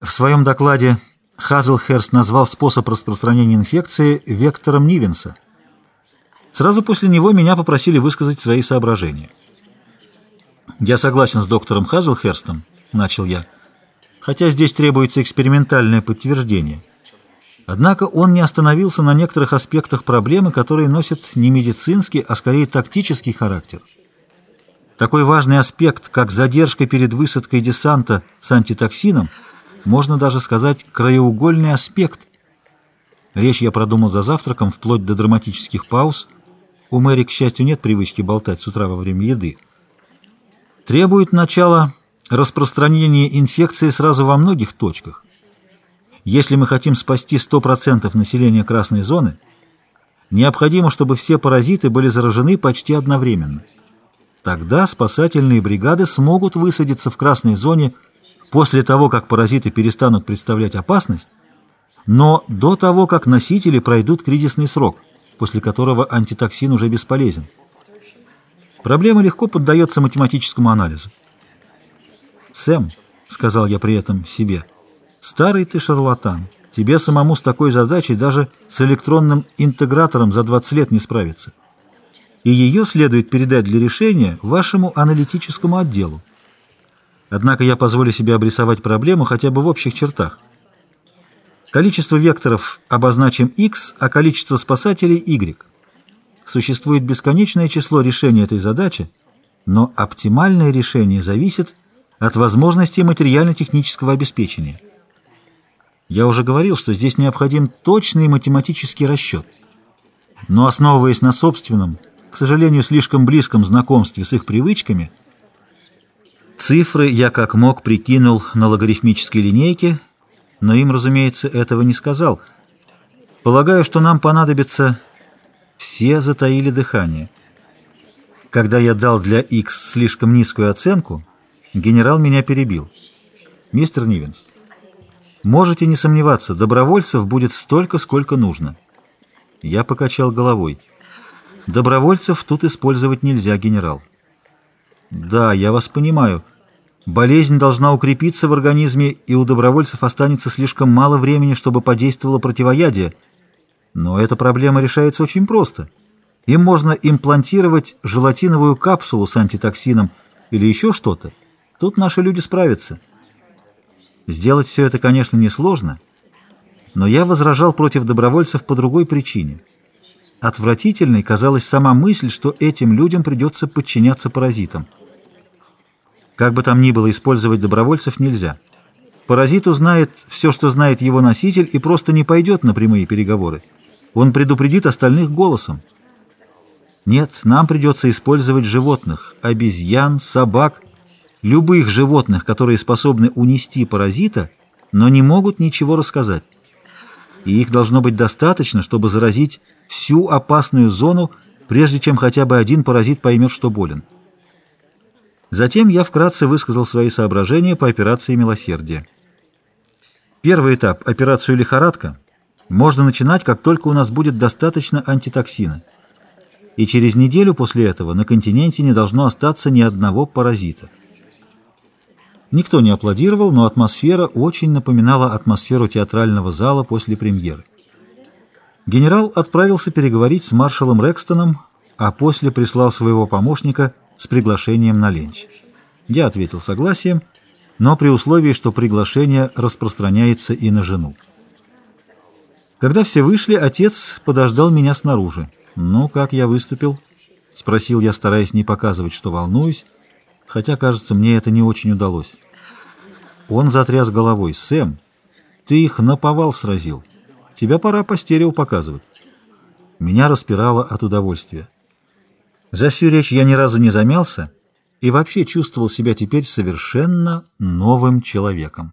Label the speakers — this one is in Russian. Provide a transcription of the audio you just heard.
Speaker 1: В своем докладе Хазелхерст назвал способ распространения инфекции вектором Нивенса. Сразу после него меня попросили высказать свои соображения. «Я согласен с доктором Хазелхерстом», — начал я, «хотя здесь требуется экспериментальное подтверждение. Однако он не остановился на некоторых аспектах проблемы, которые носят не медицинский, а скорее тактический характер. Такой важный аспект, как задержка перед высадкой десанта с антитоксином — можно даже сказать краеугольный аспект. Речь я продумал за завтраком, вплоть до драматических пауз. У Мэри, к счастью, нет привычки болтать с утра во время еды. Требует начала распространения инфекции сразу во многих точках. Если мы хотим спасти 100% населения красной зоны, необходимо, чтобы все паразиты были заражены почти одновременно. Тогда спасательные бригады смогут высадиться в красной зоне – после того, как паразиты перестанут представлять опасность, но до того, как носители пройдут кризисный срок, после которого антитоксин уже бесполезен. Проблема легко поддается математическому анализу. «Сэм», — сказал я при этом себе, — «старый ты шарлатан. Тебе самому с такой задачей даже с электронным интегратором за 20 лет не справиться. И ее следует передать для решения вашему аналитическому отделу. Однако я позволю себе обрисовать проблему хотя бы в общих чертах. Количество векторов обозначим x, а количество спасателей y. Существует бесконечное число решений этой задачи, но оптимальное решение зависит от возможностей материально-технического обеспечения. Я уже говорил, что здесь необходим точный математический расчет. Но основываясь на собственном, к сожалению, слишком близком знакомстве с их привычками – Цифры я как мог прикинул на логарифмической линейке, но им, разумеется, этого не сказал. Полагаю, что нам понадобится... Все затаили дыхание. Когда я дал для X слишком низкую оценку, генерал меня перебил. «Мистер Нивенс, можете не сомневаться, добровольцев будет столько, сколько нужно». Я покачал головой. «Добровольцев тут использовать нельзя, генерал». Да, я вас понимаю. Болезнь должна укрепиться в организме, и у добровольцев останется слишком мало времени, чтобы подействовало противоядие. Но эта проблема решается очень просто. Им можно имплантировать желатиновую капсулу с антитоксином или еще что-то. Тут наши люди справятся. Сделать все это, конечно, несложно, но я возражал против добровольцев по другой причине. Отвратительной казалась сама мысль, что этим людям придется подчиняться паразитам. Как бы там ни было, использовать добровольцев нельзя. Паразит узнает все, что знает его носитель, и просто не пойдет на прямые переговоры. Он предупредит остальных голосом. Нет, нам придется использовать животных, обезьян, собак, любых животных, которые способны унести паразита, но не могут ничего рассказать. И их должно быть достаточно, чтобы заразить всю опасную зону, прежде чем хотя бы один паразит поймет, что болен. Затем я вкратце высказал свои соображения по операции «Милосердие». Первый этап, операцию «Лихорадка», можно начинать, как только у нас будет достаточно антитоксина. И через неделю после этого на континенте не должно остаться ни одного паразита. Никто не аплодировал, но атмосфера очень напоминала атмосферу театрального зала после премьеры. Генерал отправился переговорить с маршалом Рекстоном, а после прислал своего помощника – с приглашением на ленч. Я ответил согласием, но при условии, что приглашение распространяется и на жену. Когда все вышли, отец подождал меня снаружи. «Ну, как я выступил?» — спросил я, стараясь не показывать, что волнуюсь, хотя, кажется, мне это не очень удалось. Он затряс головой. «Сэм, ты их наповал сразил. Тебя пора по стерео показывать». Меня распирало от удовольствия. За всю речь я ни разу не замялся и вообще чувствовал себя теперь совершенно новым человеком.